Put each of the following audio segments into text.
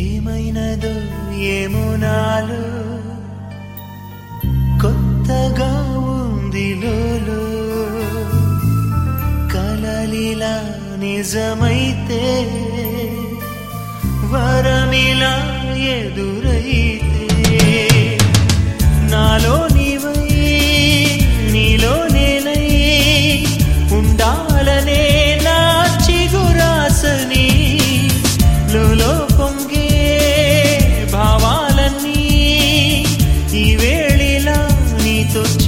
ఏమైనదో ఏమో నాలో. కొత్తగా ఉంది లోలో. కలలిలా నిజమైతే వరమిలా ఎదురై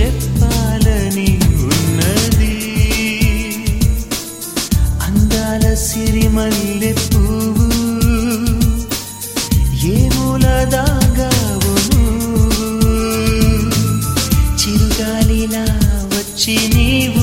చెప్పాలని ఉన్నది. అందాల సిరిమల్లె ఏ మూల చిరుగాలిలా వచ్చి నీవు